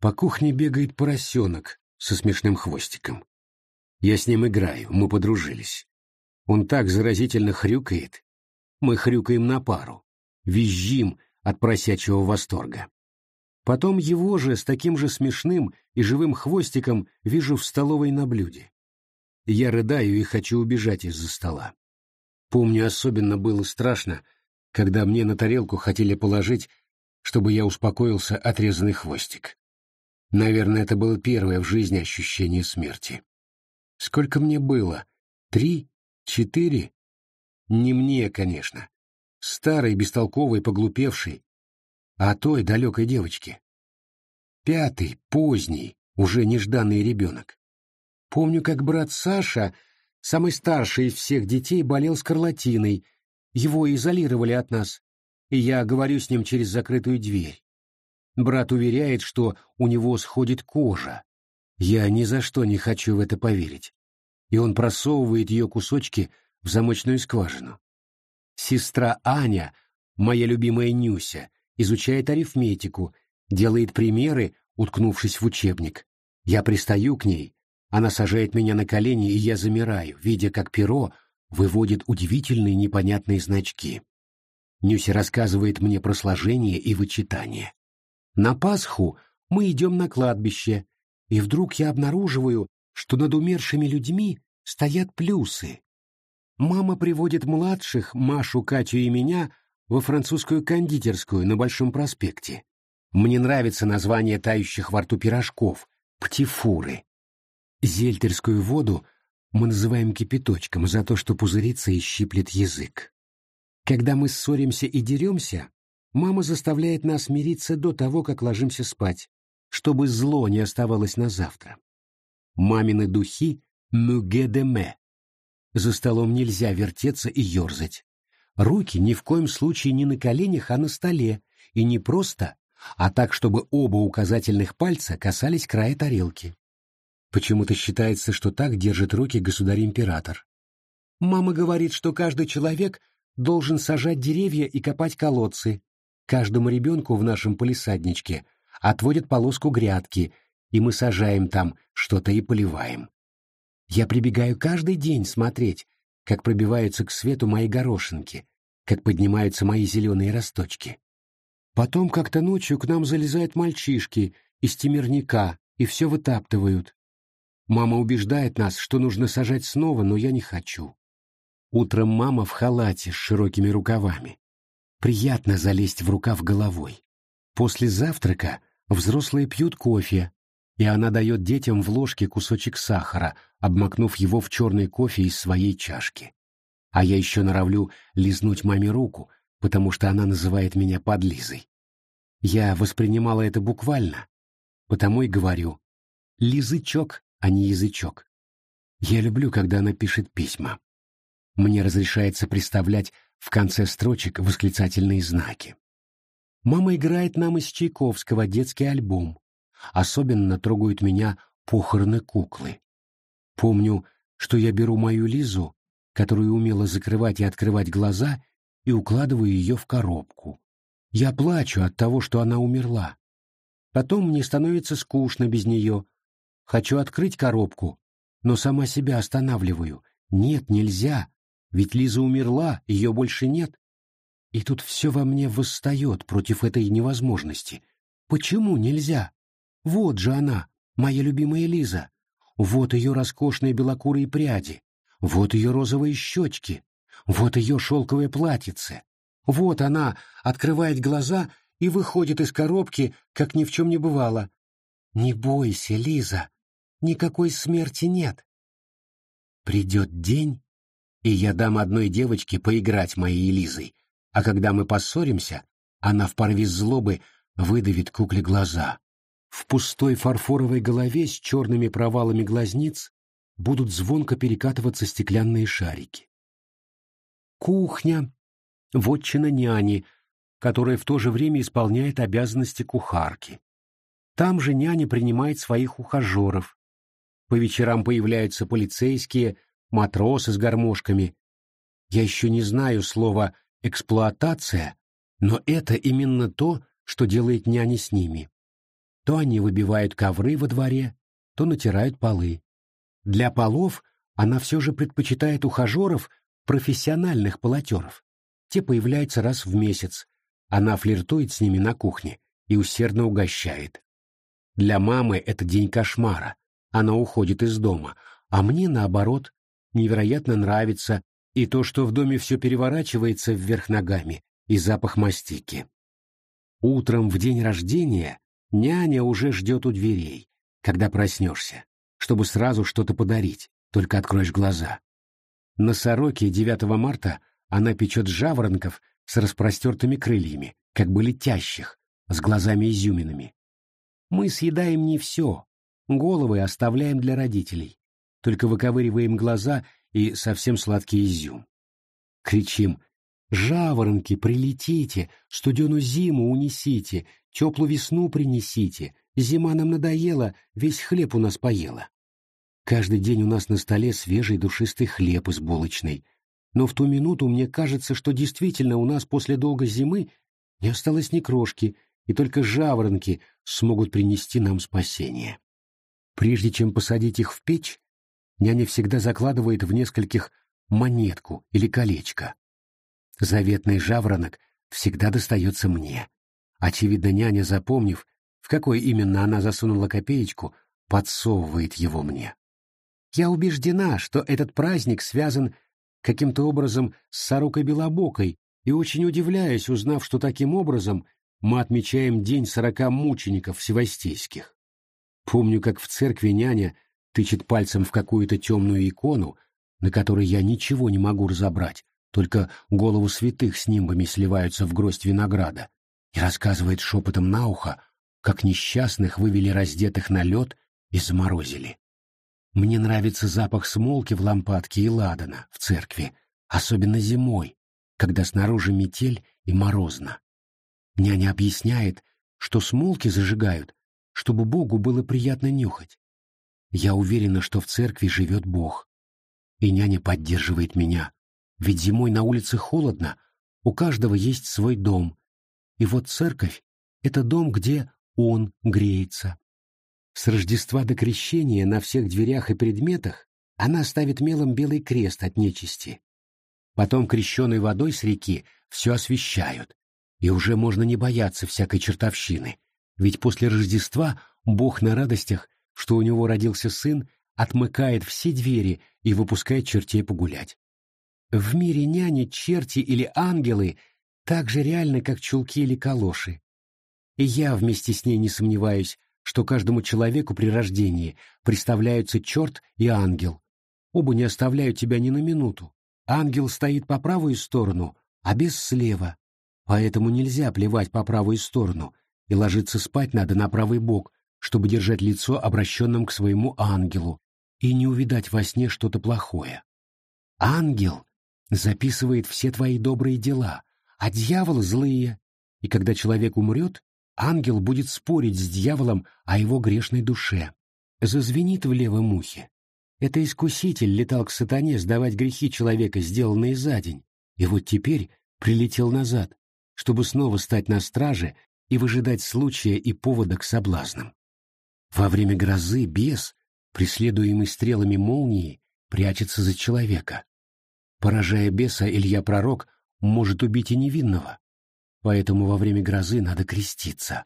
По кухне бегает поросенок со смешным хвостиком. Я с ним играю, мы подружились. Он так заразительно хрюкает. Мы хрюкаем на пару, визжим от просячего восторга. Потом его же с таким же смешным и живым хвостиком вижу в столовой на блюде. Я рыдаю и хочу убежать из-за стола. Помню, особенно было страшно, когда мне на тарелку хотели положить, чтобы я успокоился, отрезанный хвостик. Наверное, это было первое в жизни ощущение смерти. Сколько мне было? Три? Четыре? Не мне, конечно. Старый, бестолковый, поглупевший. А той далекой девочке. Пятый, поздний, уже нежданный ребенок. Помню, как брат Саша, самый старший из всех детей, болел скарлатиной. Его изолировали от нас, и я говорю с ним через закрытую дверь. Брат уверяет, что у него сходит кожа. Я ни за что не хочу в это поверить. И он просовывает ее кусочки в замочную скважину. Сестра Аня, моя любимая Нюся, изучает арифметику, делает примеры, уткнувшись в учебник. Я пристаю к ней, она сажает меня на колени, и я замираю, видя, как перо выводит удивительные непонятные значки. Нюся рассказывает мне про сложение и вычитание. На Пасху мы идем на кладбище, и вдруг я обнаруживаю, что над умершими людьми стоят плюсы. Мама приводит младших, Машу, Катю и меня, во французскую кондитерскую на Большом проспекте. Мне нравится название тающих во рту пирожков — птифуры. Зельтерскую воду мы называем кипяточком за то, что пузырится и щиплет язык. Когда мы ссоримся и деремся, мама заставляет нас мириться до того, как ложимся спать, чтобы зло не оставалось на завтра. Мамины духи «мюге За столом нельзя вертеться и ерзать. Руки ни в коем случае не на коленях, а на столе, и не просто, а так, чтобы оба указательных пальца касались края тарелки. Почему-то считается, что так держит руки государь-император. Мама говорит, что каждый человек должен сажать деревья и копать колодцы. Каждому ребенку в нашем полисадничке отводят полоску грядки, и мы сажаем там что-то и поливаем. Я прибегаю каждый день смотреть, как пробиваются к свету мои горошинки, как поднимаются мои зеленые росточки. Потом как-то ночью к нам залезают мальчишки из темерника и все вытаптывают. Мама убеждает нас, что нужно сажать снова, но я не хочу. Утром мама в халате с широкими рукавами. Приятно залезть в рукав головой. После завтрака взрослые пьют кофе, и она дает детям в ложке кусочек сахара, обмакнув его в черный кофе из своей чашки. А я еще норовлю лизнуть маме руку, потому что она называет меня подлизой. Я воспринимала это буквально, потому и говорю «лизычок» а не язычок. Я люблю, когда она пишет письма. Мне разрешается представлять в конце строчек восклицательные знаки. Мама играет нам из Чайковского детский альбом. Особенно трогают меня похороны куклы. Помню, что я беру мою Лизу, которая умела закрывать и открывать глаза, и укладываю ее в коробку. Я плачу от того, что она умерла. Потом мне становится скучно без нее, Хочу открыть коробку, но сама себя останавливаю. Нет, нельзя, ведь Лиза умерла, ее больше нет. И тут все во мне восстает против этой невозможности. Почему нельзя? Вот же она, моя любимая Лиза. Вот ее роскошные белокурые пряди. Вот ее розовые щечки. Вот ее шелковое платьице. Вот она открывает глаза и выходит из коробки, как ни в чем не бывало. Не бойся, Лиза, никакой смерти нет. Придет день, и я дам одной девочке поиграть моей Лизой, а когда мы поссоримся, она в порыве злобы выдавит кукле глаза. В пустой фарфоровой голове с черными провалами глазниц будут звонко перекатываться стеклянные шарики. Кухня, вотчина няни, которая в то же время исполняет обязанности кухарки. Там же няня принимает своих ухажеров, по вечерам появляются полицейские, матросы с гармошками. Я еще не знаю слова «эксплуатация», но это именно то, что делает няня с ними. То они выбивают ковры во дворе, то натирают полы. Для полов она все же предпочитает ухажеров профессиональных полотеров. Те появляются раз в месяц. Она флиртует с ними на кухне и усердно угощает. Для мамы это день кошмара. Она уходит из дома, а мне, наоборот, невероятно нравится и то, что в доме все переворачивается вверх ногами, и запах мастики. Утром в день рождения няня уже ждет у дверей, когда проснешься, чтобы сразу что-то подарить, только откроешь глаза. На сороке 9 марта она печет жаворонков с распростертыми крыльями, как бы летящих, с глазами-изюминами. Мы съедаем не все, головы оставляем для родителей, только выковыриваем глаза и совсем сладкий изюм. Кричим «Жаворонки, прилетите, студеную зиму унесите, теплую весну принесите, зима нам надоела, весь хлеб у нас поела». Каждый день у нас на столе свежий душистый хлеб из булочной, но в ту минуту мне кажется, что действительно у нас после долгой зимы не осталось ни крошки, и только жаворонки смогут принести нам спасение. Прежде чем посадить их в печь, няня всегда закладывает в нескольких монетку или колечко. Заветный жаворонок всегда достается мне. Очевидно, няня, запомнив, в какой именно она засунула копеечку, подсовывает его мне. Я убеждена, что этот праздник связан каким-то образом с сорокой белобокой, и очень удивляюсь, узнав, что таким образом мы отмечаем День сорока мучеников севастийских. Помню, как в церкви няня тычет пальцем в какую-то темную икону, на которой я ничего не могу разобрать, только голову святых с нимбами сливаются в гроздь винограда, и рассказывает шепотом на ухо, как несчастных вывели раздетых на лед и заморозили. Мне нравится запах смолки в лампадке и ладана в церкви, особенно зимой, когда снаружи метель и морозно. Няня объясняет, что смолки зажигают, чтобы Богу было приятно нюхать. Я уверена, что в церкви живет Бог. И няня поддерживает меня, ведь зимой на улице холодно, у каждого есть свой дом. И вот церковь — это дом, где он греется. С Рождества до Крещения на всех дверях и предметах она ставит мелом белый крест от нечисти. Потом крещеной водой с реки все освещают, и уже можно не бояться всякой чертовщины, ведь после Рождества Бог на радостях, что у него родился сын, отмыкает все двери и выпускает чертей погулять. В мире няни, черти или ангелы так же реальны, как чулки или калоши. И я вместе с ней не сомневаюсь, что каждому человеку при рождении представляются черт и ангел. Оба не оставляют тебя ни на минуту. Ангел стоит по правую сторону, а бес слева. Поэтому нельзя плевать по правую сторону, и ложиться спать надо на правый бок, чтобы держать лицо обращенным к своему ангелу и не увидать во сне что-то плохое. Ангел записывает все твои добрые дела, а дьявол — злые, и когда человек умрет, ангел будет спорить с дьяволом о его грешной душе. Зазвенит в левом ухе. Это искуситель летал к сатане сдавать грехи человека, сделанные за день, и вот теперь прилетел назад, чтобы снова стать на страже и выжидать случая и повода к соблазнам. Во время грозы бес, преследуемый стрелами молнии, прячется за человека. Поражая беса, Илья Пророк может убить и невинного, поэтому во время грозы надо креститься.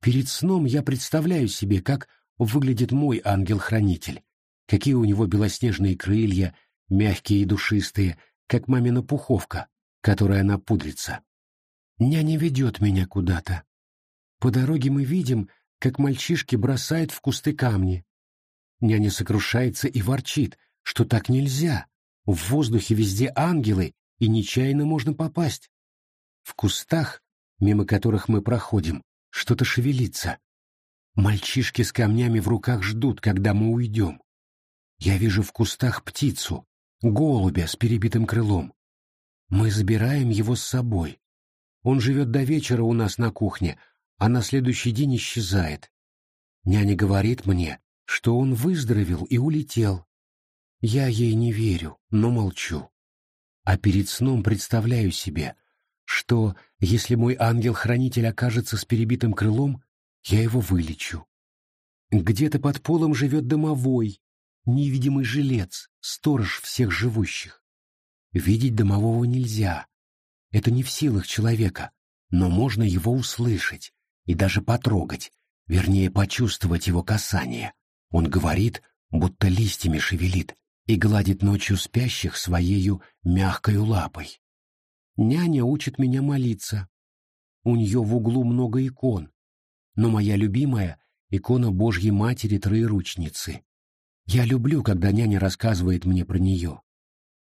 Перед сном я представляю себе, как выглядит мой ангел-хранитель, какие у него белоснежные крылья, мягкие и душистые, как мамина пуховка, которая напудрится. Няня ведет меня куда-то. По дороге мы видим, как мальчишки бросают в кусты камни. Няня сокрушается и ворчит, что так нельзя. В воздухе везде ангелы, и нечаянно можно попасть. В кустах, мимо которых мы проходим, что-то шевелится. Мальчишки с камнями в руках ждут, когда мы уйдем. Я вижу в кустах птицу, голубя с перебитым крылом. Мы забираем его с собой. Он живет до вечера у нас на кухне, а на следующий день исчезает. Няня говорит мне, что он выздоровел и улетел. Я ей не верю, но молчу. А перед сном представляю себе, что, если мой ангел-хранитель окажется с перебитым крылом, я его вылечу. Где-то под полом живет домовой, невидимый жилец, сторож всех живущих. Видеть домового нельзя. Это не в силах человека, но можно его услышать и даже потрогать, вернее, почувствовать его касание. Он говорит, будто листьями шевелит и гладит ночью спящих своею мягкой лапой. Няня учит меня молиться. У нее в углу много икон, но моя любимая — икона Божьей Матери Троеручницы. Я люблю, когда няня рассказывает мне про нее.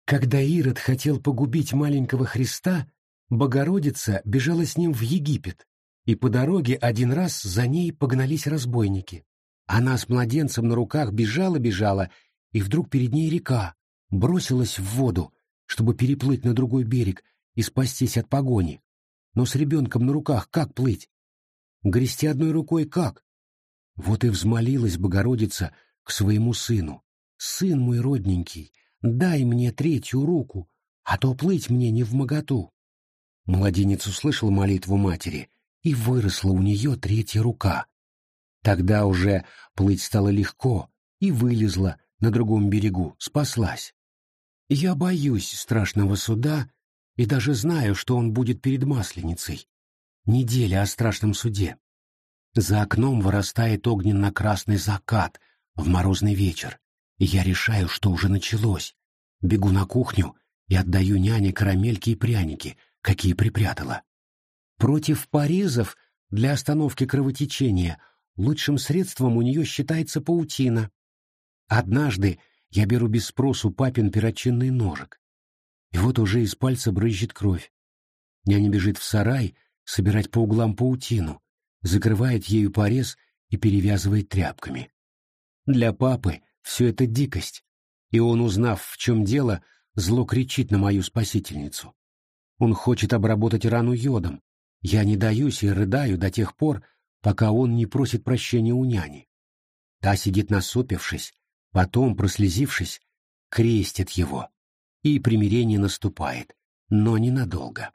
Когда Ирод хотел погубить маленького Христа, Богородица бежала с ним в Египет, и по дороге один раз за ней погнались разбойники. Она с младенцем на руках бежала-бежала, и вдруг перед ней река, бросилась в воду, чтобы переплыть на другой берег и спастись от погони. Но с ребенком на руках как плыть? Грести одной рукой как? Вот и взмолилась Богородица к своему сыну. «Сын мой родненький, дай мне третью руку, а то плыть мне не в моготу». Младенец услышал молитву матери, и выросла у нее третья рука. Тогда уже плыть стало легко, и вылезла на другом берегу, спаслась. Я боюсь страшного суда и даже знаю, что он будет перед Масленицей. Неделя о страшном суде. За окном вырастает огненно-красный закат в морозный вечер, я решаю, что уже началось. Бегу на кухню и отдаю няне карамельки и пряники, какие припрятала. Против порезов для остановки кровотечения лучшим средством у нее считается паутина. Однажды я беру без спросу папин перочинный ножик. И вот уже из пальца брызжет кровь. Няня бежит в сарай, собирать по углам паутину, закрывает ею порез и перевязывает тряпками. Для папы все это дикость, и он, узнав, в чем дело, зло кричит на мою спасительницу. Он хочет обработать рану йодом. Я не даюсь и рыдаю до тех пор, пока он не просит прощения у няни. Та сидит насупившись, потом, прослезившись, крестит его, и примирение наступает, но ненадолго.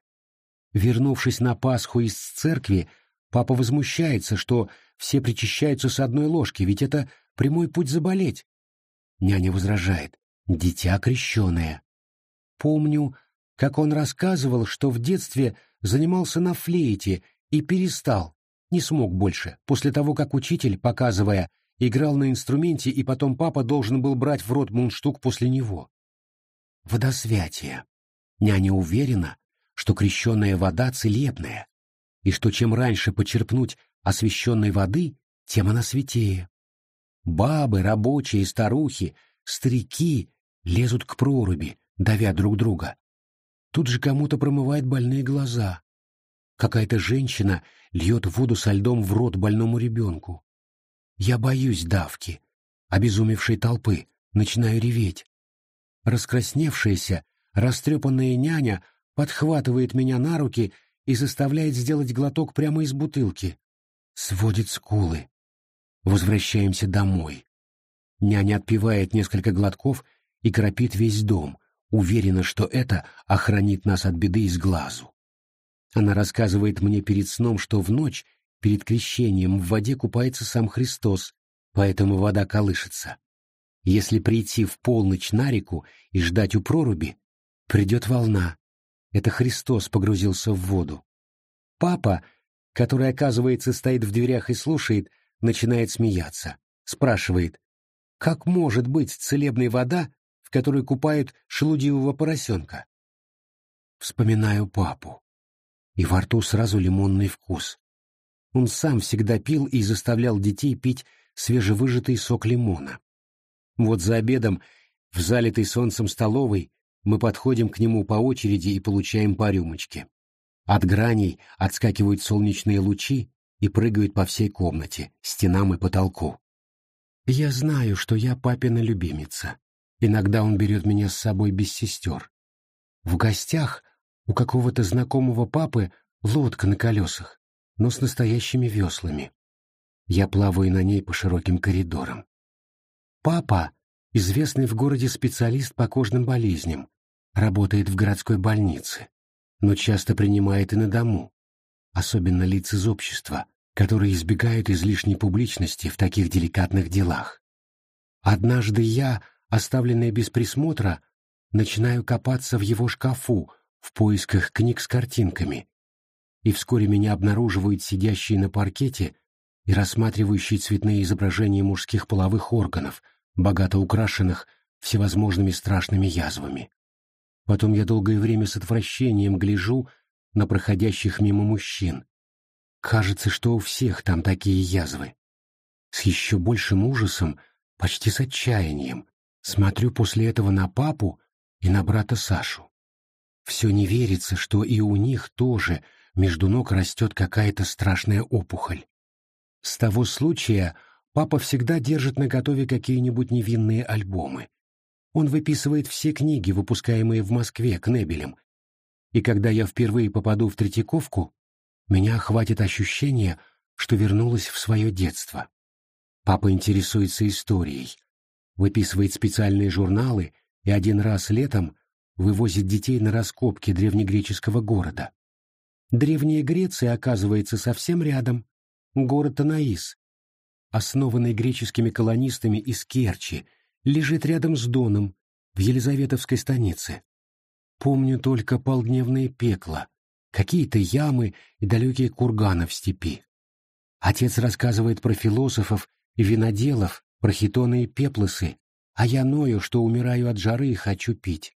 Вернувшись на Пасху из церкви, папа возмущается, что все причащаются с одной ложки, ведь это прямой путь заболеть. Няня возражает. Дитя крещеное. Помню, как он рассказывал, что в детстве занимался на флейте и перестал, не смог больше, после того, как учитель, показывая, играл на инструменте, и потом папа должен был брать в рот мундштук после него. Водосвятие. Няня уверена, что крещенная вода целебная, и что чем раньше почерпнуть освященной воды, тем она святее. Бабы, рабочие, старухи, старики лезут к проруби, давя друг друга. Тут же кому-то промывает больные глаза. Какая-то женщина льет воду со льдом в рот больному ребенку. Я боюсь давки, обезумевшей толпы, начинаю реветь. Раскрасневшаяся, растрепанная няня подхватывает меня на руки и заставляет сделать глоток прямо из бутылки. Сводит скулы. Возвращаемся домой. Няня отпивает несколько глотков и кропит весь дом, уверена, что это охранит нас от беды из глазу. Она рассказывает мне перед сном, что в ночь перед крещением в воде купается сам Христос, поэтому вода колышется. Если прийти в полночь на реку и ждать у проруби, придет волна, это Христос погрузился в воду. Папа, который, оказывается, стоит в дверях и слушает, начинает смеяться. Спрашивает, как может быть целебной вода, в которой купают шелудивого поросенка? Вспоминаю папу. И во рту сразу лимонный вкус. Он сам всегда пил и заставлял детей пить свежевыжатый сок лимона. Вот за обедом в залитой солнцем столовой мы подходим к нему по очереди и получаем по рюмочке. От граней отскакивают солнечные лучи и прыгают по всей комнате, стенам и потолку. Я знаю, что я папина любимица. Иногда он берет меня с собой без сестер. В гостях у какого-то знакомого папы лодка на колесах, но с настоящими веслами. Я плаваю на ней по широким коридорам. Папа — известный в городе специалист по кожным болезням, работает в городской больнице, но часто принимает и на дому, особенно лиц из общества, которые избегают излишней публичности в таких деликатных делах. Однажды я, оставленная без присмотра, начинаю копаться в его шкафу в поисках книг с картинками, и вскоре меня обнаруживают сидящие на паркете и рассматривающие цветные изображения мужских половых органов, богато украшенных всевозможными страшными язвами. Потом я долгое время с отвращением гляжу на проходящих мимо мужчин. Кажется, что у всех там такие язвы. С еще большим ужасом, почти с отчаянием, смотрю после этого на папу и на брата Сашу. Все не верится, что и у них тоже между ног растет какая-то страшная опухоль. С того случая папа всегда держит наготове какие-нибудь невинные альбомы. Он выписывает все книги, выпускаемые в Москве, Кнебелем. И когда я впервые попаду в Третьяковку, меня охватит ощущение, что вернулась в свое детство. Папа интересуется историей, выписывает специальные журналы и один раз летом вывозит детей на раскопки древнегреческого города. Древняя Греция оказывается совсем рядом. Город Анаис, основанный греческими колонистами из Керчи, лежит рядом с Доном, в Елизаветовской станице. Помню только полдневное пекло, какие-то ямы и далекие курганы в степи. Отец рассказывает про философов и виноделов, про хитоны и пеплосы, а я ною, что умираю от жары и хочу пить.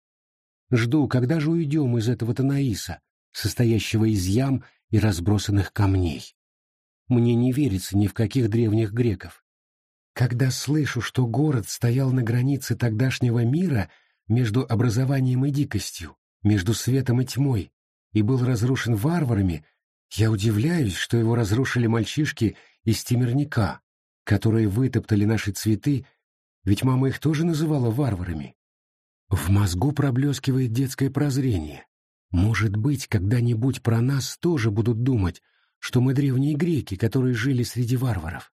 Жду, когда же уйдем из этого Танаиса, состоящего из ям и разбросанных камней. Мне не верится ни в каких древних греков. Когда слышу, что город стоял на границе тогдашнего мира между образованием и дикостью, между светом и тьмой, и был разрушен варварами, я удивляюсь, что его разрушили мальчишки из Темерника, которые вытоптали наши цветы, ведь мама их тоже называла варварами. В мозгу проблескивает детское прозрение. Может быть, когда-нибудь про нас тоже будут думать, что мы древние греки, которые жили среди варваров.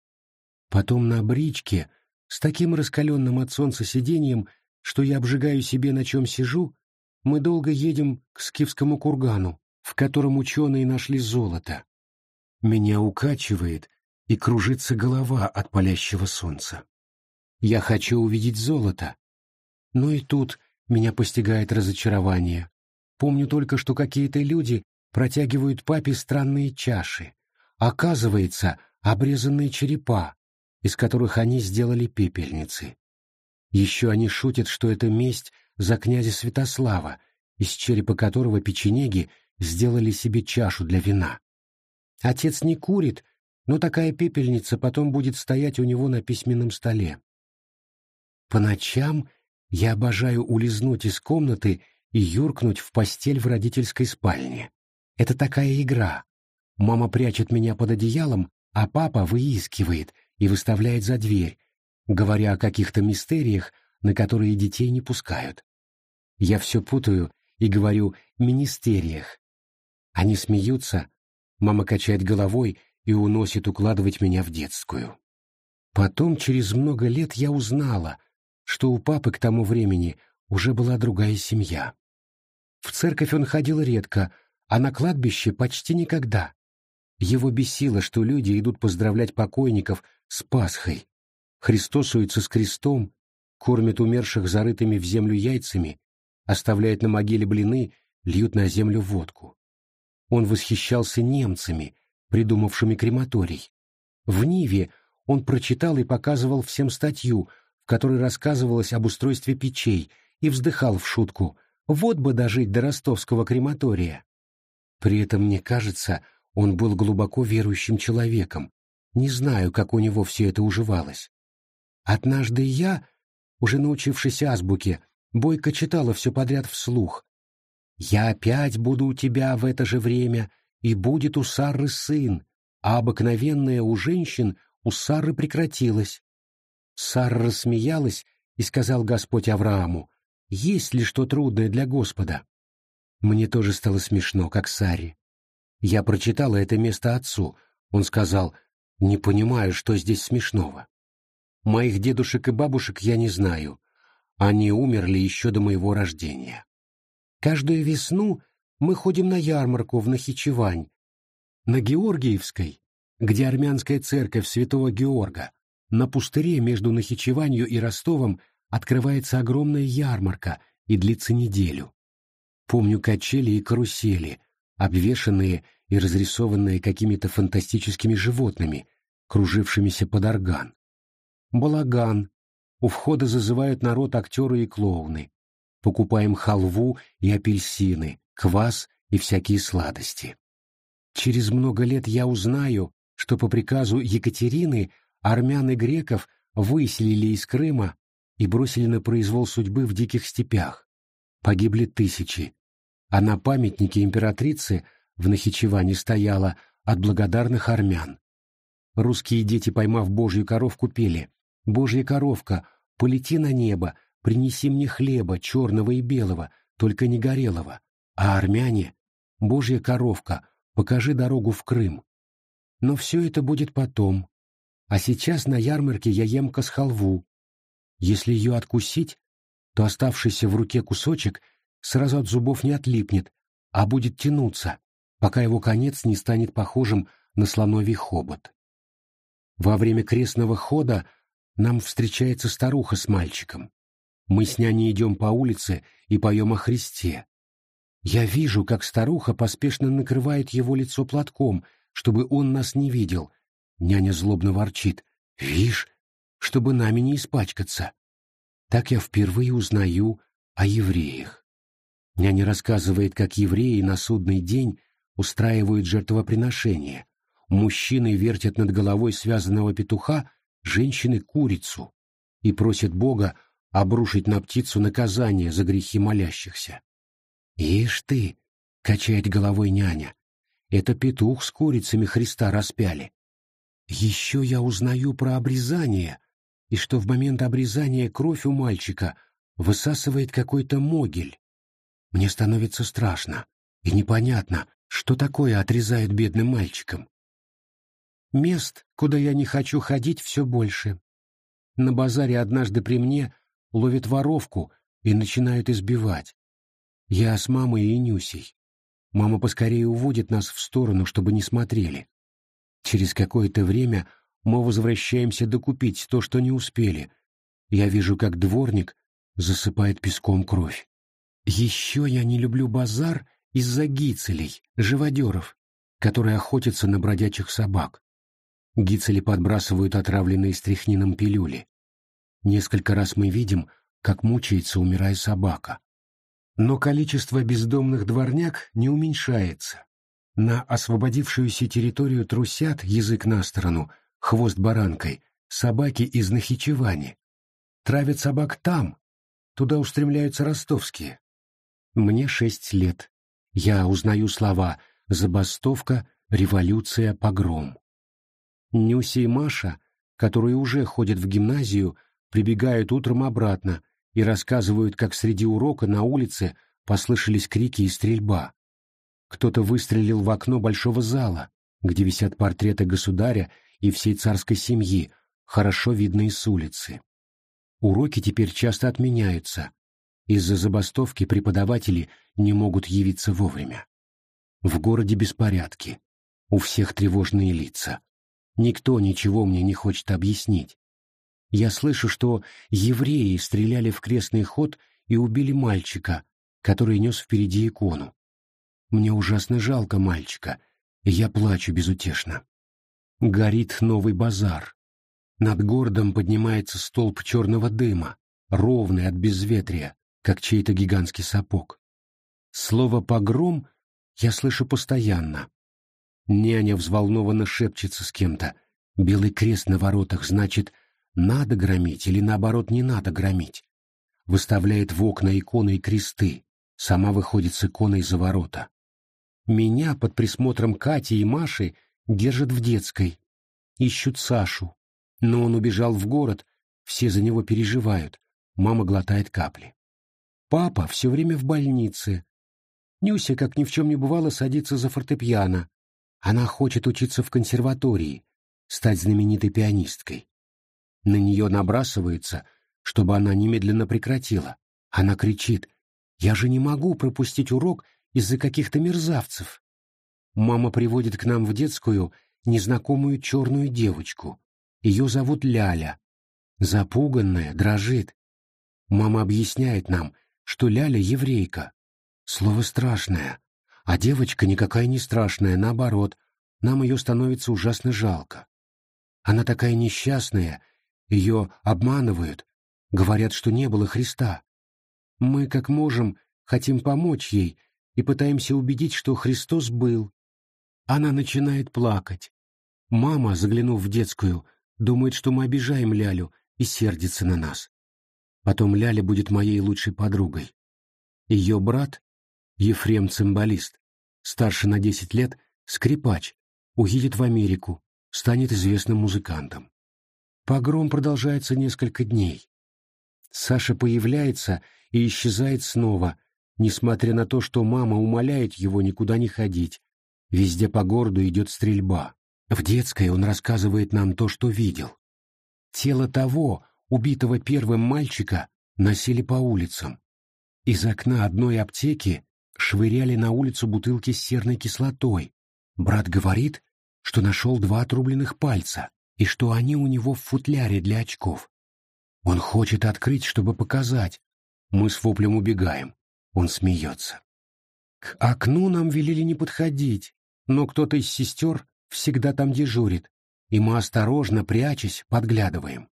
Потом на бричке, с таким раскаленным от солнца сиденьем, что я обжигаю себе, на чем сижу, мы долго едем к скифскому кургану, в котором ученые нашли золото. Меня укачивает и кружится голова от палящего солнца. Я хочу увидеть золото. Но и тут меня постигает разочарование. Помню только, что какие-то люди протягивают папе странные чаши. Оказывается, обрезанные черепа, из которых они сделали пепельницы. Еще они шутят, что это месть за князя Святослава, из черепа которого печенеги сделали себе чашу для вина. Отец не курит, но такая пепельница потом будет стоять у него на письменном столе. По ночам я обожаю улизнуть из комнаты и юркнуть в постель в родительской спальне. Это такая игра. Мама прячет меня под одеялом, а папа выискивает, и выставляет за дверь, говоря о каких-то мистериях, на которые детей не пускают. Я все путаю и говорю «министериях». Они смеются, мама качает головой и уносит укладывать меня в детскую. Потом, через много лет, я узнала, что у папы к тому времени уже была другая семья. В церковь он ходил редко, а на кладбище почти никогда. Его бесило, что люди идут поздравлять покойников с Пасхой, христосуются с крестом, кормят умерших зарытыми в землю яйцами, оставляют на могиле блины, льют на землю водку. Он восхищался немцами, придумавшими крематорий. В Ниве он прочитал и показывал всем статью, в которой рассказывалось об устройстве печей, и вздыхал в шутку «Вот бы дожить до ростовского крематория». При этом, мне кажется, он был глубоко верующим человеком. Не знаю, как у него все это уживалось. Однажды я, уже научившись азбуке, бойко читала все подряд вслух. «Я опять буду у тебя в это же время, и будет у Сары сын, а обыкновенное у женщин у Сары прекратилось». Сара рассмеялась и сказал Господь Аврааму, «Есть ли что трудное для Господа?» Мне тоже стало смешно, как Саре. Я прочитала это место отцу. Он сказал, не понимаю, что здесь смешного. Моих дедушек и бабушек я не знаю. Они умерли еще до моего рождения. Каждую весну мы ходим на ярмарку в Нахичевань. На Георгиевской где армянская церковь святого Георга. На пустыре между Нахичеванью и Ростовом открывается огромная ярмарка и длится неделю. Помню качели и карусели, обвешанные и разрисованные какими-то фантастическими животными, кружившимися под орган. Балаган. У входа зазывают народ актеры и клоуны. Покупаем халву и апельсины, квас и всякие сладости. Через много лет я узнаю, что по приказу Екатерины армян и греков выселили из Крыма и бросили на произвол судьбы в диких степях. Погибли тысячи, а на памятнике императрицы в Нахичеване стояло от благодарных армян. Русские дети, поймав божью коровку, пели «Божья коровка, полети на небо, принеси мне хлеба, черного и белого, только не горелого». А армяне «Божья коровка, покажи дорогу в Крым». Но все это будет потом. А сейчас на ярмарке я ем косхалву. Если ее откусить, то оставшийся в руке кусочек сразу от зубов не отлипнет, а будет тянуться, пока его конец не станет похожим на слоновий хобот. Во время крестного хода нам встречается старуха с мальчиком. Мы с няней идем по улице и поем о Христе. Я вижу, как старуха поспешно накрывает его лицо платком, чтобы он нас не видел. Няня злобно ворчит. «Вишь, чтобы нами не испачкаться». Так я впервые узнаю о евреях. Няня рассказывает, как евреи на судный день устраивают жертвоприношение. Мужчины вертят над головой связанного петуха, женщины — курицу, и просят Бога обрушить на птицу наказание за грехи молящихся. «Ишь ты!» — качает головой няня. «Это петух с курицами Христа распяли». Еще я узнаю про обрезание, и что в момент обрезания кровь у мальчика высасывает какой-то могиль. Мне становится страшно и непонятно, что такое отрезают бедным мальчикам. Мест, куда я не хочу ходить, все больше. На базаре однажды при мне ловят воровку и начинают избивать. Я с мамой и Нюсей. Мама поскорее уводит нас в сторону, чтобы не смотрели. Через какое-то время мы возвращаемся докупить то, что не успели. Я вижу, как дворник засыпает песком кровь. Еще я не люблю базар из-за гицелей, живодеров, которые охотятся на бродячих собак. Гицели подбрасывают отравленные стряхнином пилюли. Несколько раз мы видим, как мучается, умирая собака. Но количество бездомных дворняк не уменьшается. На освободившуюся территорию трусят язык на сторону, хвост баранкой, собаки из Нахичевани. Травят собак там, туда устремляются ростовские. Мне шесть лет. Я узнаю слова «забастовка», «революция», «погром». Нюся и Маша, которые уже ходят в гимназию, прибегают утром обратно и рассказывают, как среди урока на улице послышались крики и стрельба. Кто-то выстрелил в окно большого зала, где висят портреты государя и всей царской семьи, хорошо видные с улицы. Уроки теперь часто отменяются. Из-за забастовки преподаватели не могут явиться вовремя. В городе беспорядки. У всех тревожные лица. Никто ничего мне не хочет объяснить. Я слышу, что евреи стреляли в крестный ход и убили мальчика, который нес впереди икону. Мне ужасно жалко мальчика, я плачу безутешно. Горит новый базар. Над городом поднимается столб черного дыма, ровный от безветрия, как чей-то гигантский сапог. Слово «погром» я слышу постоянно. Няня взволнованно шепчется с кем-то. Белый крест на воротах, значит, надо громить или, наоборот, не надо громить. Выставляет в окна иконы и кресты, сама выходит с иконой за ворота. Меня под присмотром Кати и Маши держат в детской. Ищут Сашу. Но он убежал в город, все за него переживают. Мама глотает капли. Папа все время в больнице. Нюся, как ни в чем не бывало, садится за фортепиано. Она хочет учиться в консерватории, стать знаменитой пианисткой. На нее набрасывается, чтобы она немедленно прекратила. Она кричит, «Я же не могу пропустить урок из-за каких-то мерзавцев». Мама приводит к нам в детскую незнакомую черную девочку. Ее зовут Ляля. Запуганная, дрожит. Мама объясняет нам, что Ляля еврейка. Слово страшное. А девочка никакая не страшная, наоборот, нам ее становится ужасно жалко. Она такая несчастная, ее обманывают, говорят, что не было Христа. Мы, как можем, хотим помочь ей и пытаемся убедить, что Христос был. Она начинает плакать. Мама, заглянув в детскую, думает, что мы обижаем Лялю и сердится на нас. Потом Ляля будет моей лучшей подругой. Ее брат, Ефрем Цимбалист, старше на десять лет, скрипач, уедет в Америку, станет известным музыкантом. Погром продолжается несколько дней. Саша появляется и исчезает снова, несмотря на то, что мама умоляет его никуда не ходить. Везде по городу идет стрельба. В детской он рассказывает нам то, что видел. Тело того, убитого первым мальчика, носили по улицам. Из окна одной аптеки швыряли на улицу бутылки с серной кислотой. Брат говорит, что нашел два отрубленных пальца и что они у него в футляре для очков. Он хочет открыть, чтобы показать. Мы с воплем убегаем. Он смеется. К окну нам велели не подходить, но кто-то из сестер всегда там дежурит, и мы осторожно, прячась, подглядываем.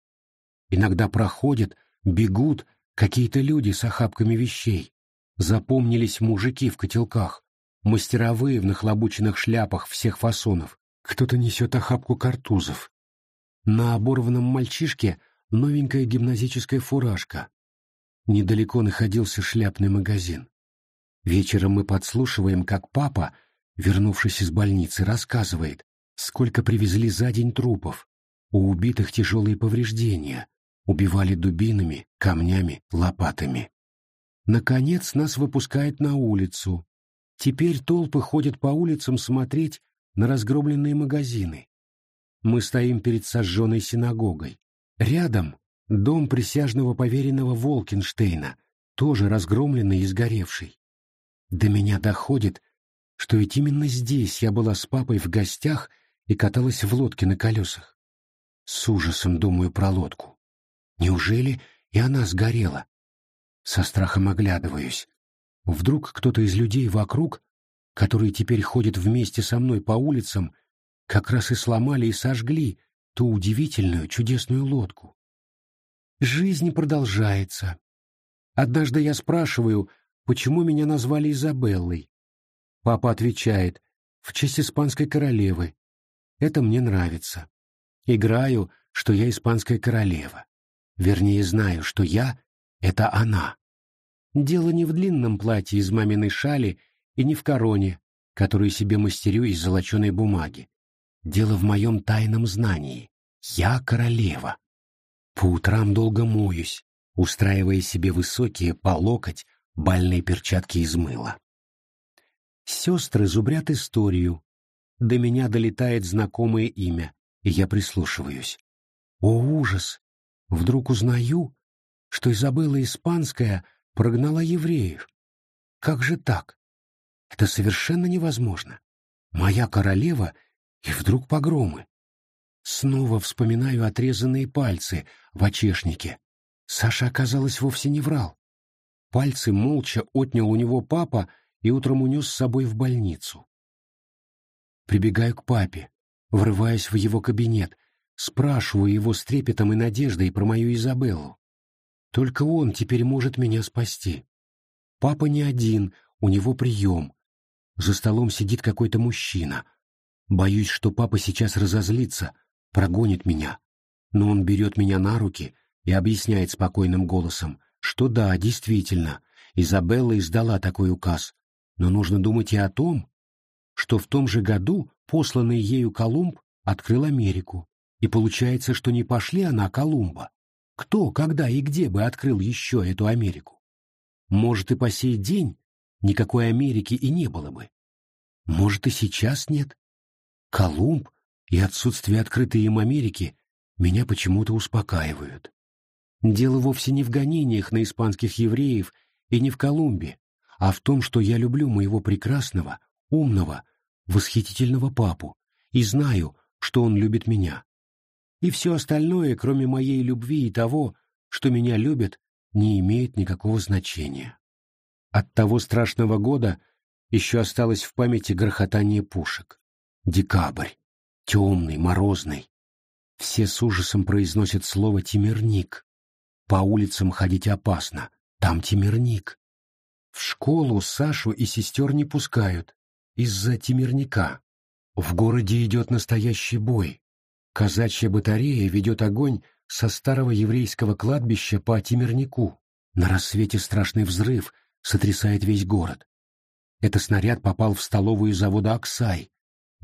Иногда проходят, бегут какие-то люди с охапками вещей. Запомнились мужики в котелках, мастеровые в нахлобученных шляпах всех фасонов. Кто-то несет охапку картузов. На оборванном мальчишке новенькая гимназическая фуражка. Недалеко находился шляпный магазин. Вечером мы подслушиваем, как папа, вернувшись из больницы, рассказывает, сколько привезли за день трупов. У убитых тяжелые повреждения. Убивали дубинами, камнями, лопатами. Наконец нас выпускают на улицу. Теперь толпы ходят по улицам смотреть на разгромленные магазины. Мы стоим перед сожженной синагогой. Рядом дом присяжного поверенного Волкенштейна, тоже разгромленный и сгоревший. До меня доходит, что ведь именно здесь я была с папой в гостях и каталась в лодке на колесах. С ужасом думаю про лодку. Неужели и она сгорела? Со страхом оглядываюсь. Вдруг кто-то из людей вокруг которые теперь ходят вместе со мной по улицам, как раз и сломали и сожгли ту удивительную, чудесную лодку. Жизнь продолжается. Однажды я спрашиваю, почему меня назвали Изабеллой. Папа отвечает, в честь испанской королевы. Это мне нравится. Играю, что я испанская королева. Вернее, знаю, что я — это она. Дело не в длинном платье из маминой шали и не в короне, которую себе мастерю из золоченой бумаги. Дело в моем тайном знании. Я королева. По утрам долго моюсь, устраивая себе высокие по локоть бальные перчатки из мыла. Сестры зубрят историю. До меня долетает знакомое имя, и я прислушиваюсь. О, ужас! Вдруг узнаю, что Изабелла Испанская прогнала евреев. Как же так? Это совершенно невозможно. Моя королева и вдруг погромы. Снова вспоминаю отрезанные пальцы в очешнике. Саша, оказалось, вовсе не врал. Пальцы молча отнял у него папа и утром унес с собой в больницу. Прибегаю к папе, врываясь в его кабинет, спрашиваю его с трепетом и надеждой про мою Изабеллу. Только он теперь может меня спасти. Папа не один, у него прием. За столом сидит какой-то мужчина. Боюсь, что папа сейчас разозлится, прогонит меня. Но он берет меня на руки и объясняет спокойным голосом, что да, действительно, Изабелла издала такой указ, но нужно думать и о том, что в том же году посланный ею Колумб открыл Америку, и получается, что не пошли она Колумба. Кто, когда и где бы открыл еще эту Америку? Может, и по сей день никакой Америки и не было бы. Может, и сейчас нет. Колумб и отсутствие открытой им Америки меня почему-то успокаивают. Дело вовсе не в гонениях на испанских евреев и не в Колумбе, а в том, что я люблю моего прекрасного, умного, восхитительного папу и знаю, что он любит меня. И все остальное, кроме моей любви и того, что меня любят, не имеет никакого значения. От того страшного года еще осталось в памяти грохотание пушек. Декабрь. Темный, морозный. Все с ужасом произносят слово «тимирник». По улицам ходить опасно. Там тимирник. В школу Сашу и сестер не пускают. Из-за тимирника. В городе идет настоящий бой. Казачья батарея ведет огонь со старого еврейского кладбища по тимирнику. На рассвете страшный взрыв — сотрясает весь город. Этот снаряд попал в столовую завода «Оксай»,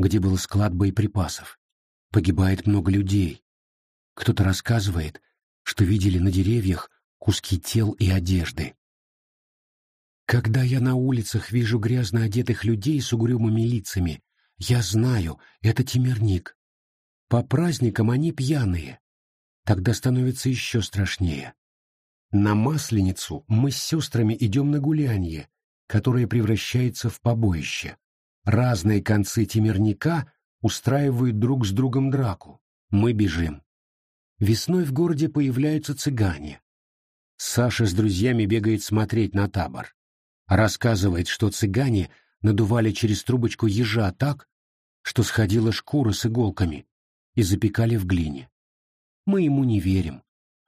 где был склад боеприпасов. Погибает много людей. Кто-то рассказывает, что видели на деревьях куски тел и одежды. Когда я на улицах вижу грязно одетых людей с угрюмыми лицами, я знаю, это темерник. По праздникам они пьяные. Тогда становится еще страшнее. На Масленицу мы с сестрами идем на гулянье, которое превращается в побоище. Разные концы темерника устраивают друг с другом драку. Мы бежим. Весной в городе появляются цыгане. Саша с друзьями бегает смотреть на табор. Рассказывает, что цыгане надували через трубочку ежа так, что сходила шкура с иголками, и запекали в глине. Мы ему не верим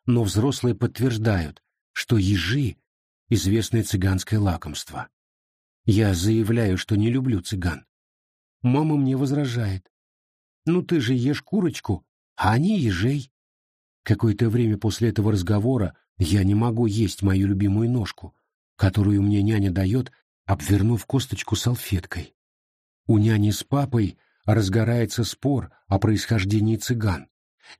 но взрослые подтверждают, что ежи — известное цыганское лакомство. Я заявляю, что не люблю цыган. Мама мне возражает. «Ну ты же ешь курочку, а они ежей». Какое-то время после этого разговора я не могу есть мою любимую ножку, которую мне няня дает, обвернув косточку салфеткой. У няни с папой разгорается спор о происхождении цыган.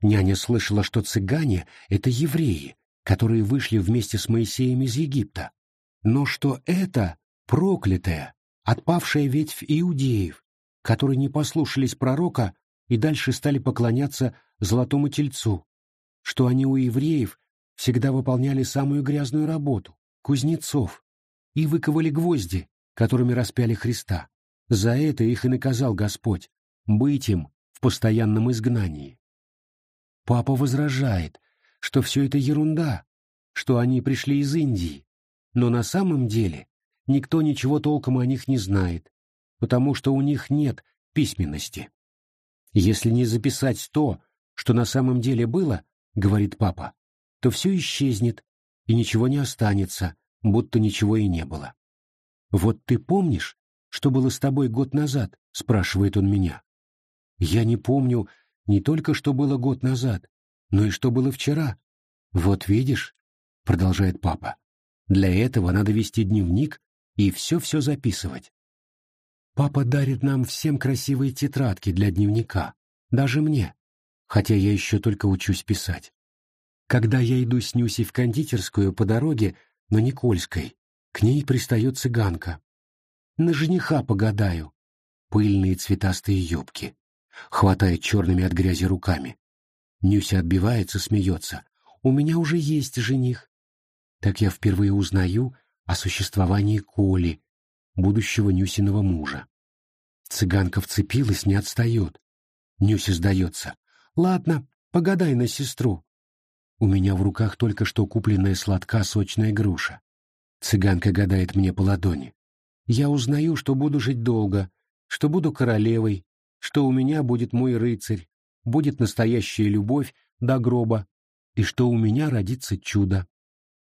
Няня слышала, что цыгане — это евреи, которые вышли вместе с Моисеем из Египта, но что это проклятая, отпавшая ветвь иудеев, которые не послушались пророка и дальше стали поклоняться золотому тельцу, что они у евреев всегда выполняли самую грязную работу — кузнецов, и выковали гвозди, которыми распяли Христа. За это их и наказал Господь — быть им в постоянном изгнании. Папа возражает, что все это ерунда, что они пришли из Индии, но на самом деле никто ничего толком о них не знает, потому что у них нет письменности. Если не записать то, что на самом деле было, говорит папа, то все исчезнет, и ничего не останется, будто ничего и не было. «Вот ты помнишь, что было с тобой год назад?» — спрашивает он меня. Я не помню не только что было год назад, но и что было вчера. Вот видишь, продолжает папа, для этого надо вести дневник и все-все записывать. Папа дарит нам всем красивые тетрадки для дневника, даже мне, хотя я еще только учусь писать. Когда я иду с Нюсей в кондитерскую по дороге на Никольской, к ней пристает цыганка. На жениха погадаю. Пыльные цветастые юбки хватает черными от грязи руками. Нюся отбивается, смеется. «У меня уже есть жених». Так я впервые узнаю о существовании Коли, будущего Нюсиного мужа. Цыганка вцепилась, не отстает. Нюся сдается. «Ладно, погадай на сестру». У меня в руках только что купленная сладка сочная груша. Цыганка гадает мне по ладони. Я узнаю, что буду жить долго, что буду королевой, что у меня будет мой рыцарь, будет настоящая любовь до гроба, и что у меня родится чудо.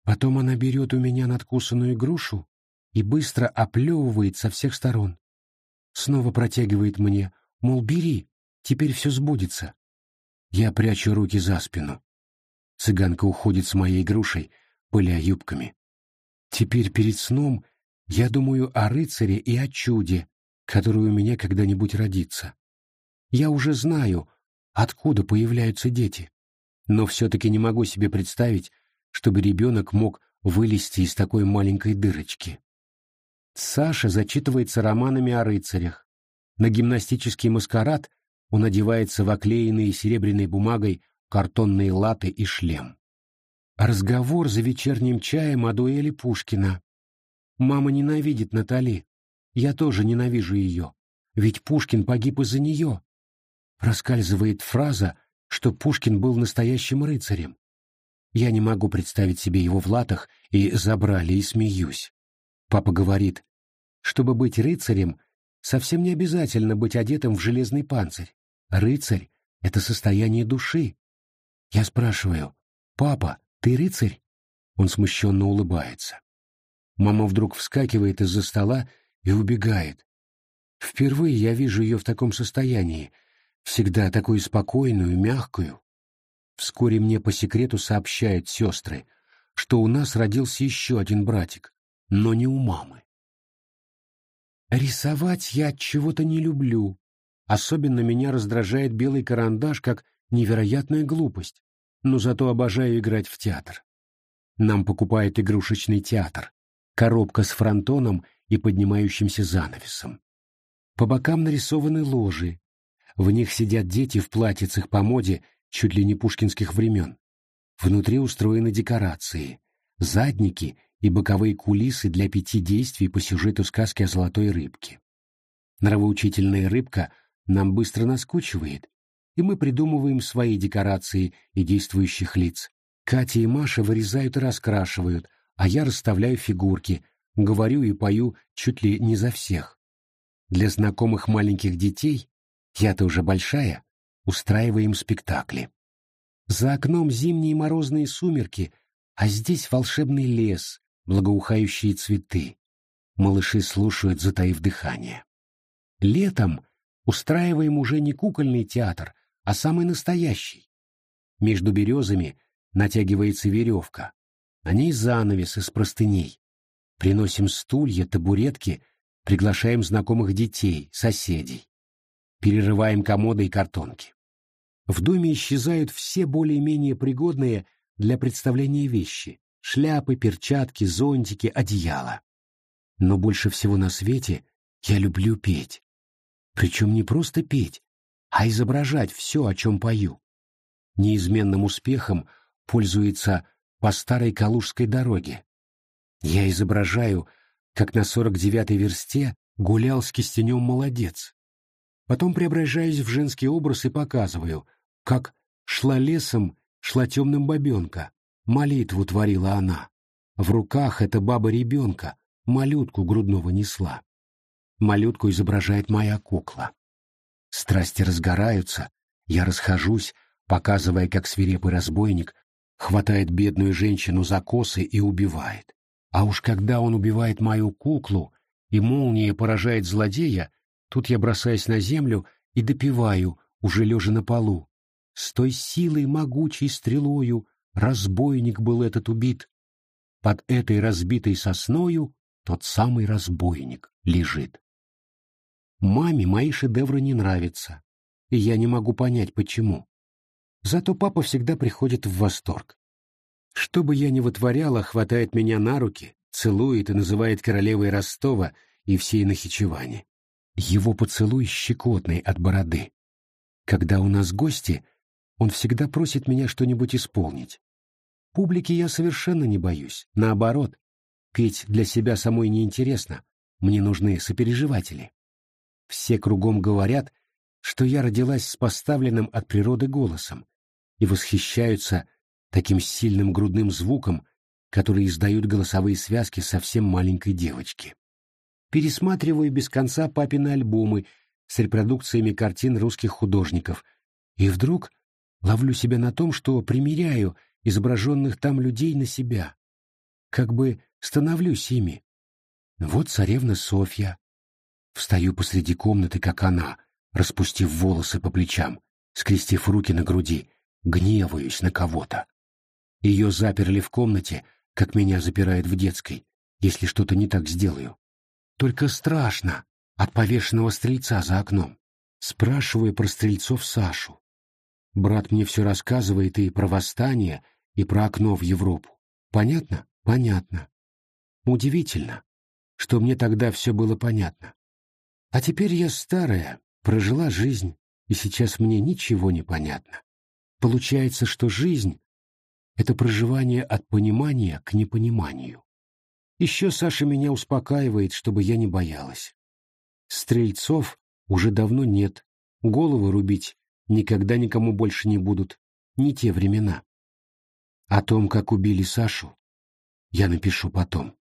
Потом она берет у меня надкусанную грушу и быстро оплевывает со всех сторон. Снова протягивает мне, мол, бери, теперь все сбудется. Я прячу руки за спину. Цыганка уходит с моей грушей, пыля юбками. Теперь перед сном я думаю о рыцаре и о чуде, который у меня когда-нибудь родится. Я уже знаю, откуда появляются дети, но все-таки не могу себе представить, чтобы ребенок мог вылезти из такой маленькой дырочки. Саша зачитывается романами о рыцарях. На гимнастический маскарад он одевается в оклеенные серебряной бумагой картонные латы и шлем. Разговор за вечерним чаем о дуэли Пушкина. Мама ненавидит Натали. Я тоже ненавижу ее. Ведь Пушкин погиб из-за нее. проскальзывает фраза, что Пушкин был настоящим рыцарем. Я не могу представить себе его в латах и забрали и смеюсь. Папа говорит, чтобы быть рыцарем, совсем не обязательно быть одетым в железный панцирь. Рыцарь — это состояние души. Я спрашиваю, «Папа, ты рыцарь?» Он смущенно улыбается. Мама вдруг вскакивает из-за стола и убегает. Впервые я вижу ее в таком состоянии, всегда такую спокойную, мягкую. Вскоре мне по секрету сообщают сестры, что у нас родился еще один братик, но не у мамы. Рисовать я чего-то не люблю. Особенно меня раздражает белый карандаш как невероятная глупость, но зато обожаю играть в театр. Нам покупает игрушечный театр, коробка с фронтоном и поднимающимся занавесом. По бокам нарисованы ложи. В них сидят дети в платьицах по моде чуть ли не пушкинских времен. Внутри устроены декорации, задники и боковые кулисы для пяти действий по сюжету сказки о золотой рыбке. Нравоучительная рыбка нам быстро наскучивает, и мы придумываем свои декорации и действующих лиц. Катя и Маша вырезают и раскрашивают, а я расставляю фигурки, говорю и пою чуть ли не за всех. Для знакомых маленьких детей, я-то уже большая, устраиваем спектакли. За окном зимние морозные сумерки, а здесь волшебный лес, благоухающие цветы. Малыши слушают, затаив дыхание. Летом устраиваем уже не кукольный театр, а самый настоящий. Между березами натягивается веревка. На ней занавес из простыней. Приносим стулья, табуретки, приглашаем знакомых детей, соседей. Перерываем комоды и картонки. В доме исчезают все более-менее пригодные для представления вещи — шляпы, перчатки, зонтики, одеяла. Но больше всего на свете я люблю петь. Причем не просто петь, а изображать все, о чем пою. Неизменным успехом пользуется по старой Калужской дороге. Я изображаю, как на сорок девятой версте гулял с кистенем молодец. Потом преображаюсь в женский образ и показываю, как шла лесом, шла темным бабенка, молитву творила она. В руках эта баба ребенка, малютку грудного несла. Малютку изображает моя кукла. Страсти разгораются, я расхожусь, показывая, как свирепый разбойник хватает бедную женщину за косы и убивает. А уж когда он убивает мою куклу, и молния поражает злодея, тут я бросаюсь на землю и допиваю, уже лежа на полу. С той силой могучей стрелою разбойник был этот убит. Под этой разбитой сосною тот самый разбойник лежит. Маме мои шедевры не нравятся, и я не могу понять, почему. Зато папа всегда приходит в восторг. Что бы я ни вытворяла, хватает меня на руки, целует и называет королевой Ростова и всей Нахичевани. Его поцелуй щекотный от бороды. Когда у нас гости — он всегда просит меня что-нибудь исполнить. Публики я совершенно не боюсь. Наоборот, петь для себя самой неинтересно. Мне нужны сопереживатели. Все кругом говорят, что я родилась с поставленным от природы голосом и восхищаются таким сильным грудным звуком, который издают голосовые связки совсем маленькой девочки. Пересматриваю без конца папины альбомы с репродукциями картин русских художников, и вдруг Ловлю себя на том, что примеряю изображенных там людей на себя. Как бы становлюсь ими. Вот царевна Софья. Встаю посреди комнаты, как она, распустив волосы по плечам, скрестив руки на груди, гневаюсь на кого-то. Ее заперли в комнате, как меня запирают в детской, если что-то не так сделаю. Только страшно от повешенного стрельца за окном. Спрашиваю про стрельцов Сашу. Брат мне все рассказывает и про восстание, и про окно в Европу. Понятно? Понятно. Удивительно, что мне тогда все было понятно. А теперь я старая, прожила жизнь, и сейчас мне ничего не понятно. Получается, что жизнь — это проживание от понимания к непониманию. Еще Саша меня успокаивает, чтобы я не боялась. Стрельцов уже давно нет, головы рубить никогда никому больше не будут. Не те времена. О том, как убили Сашу, я напишу потом.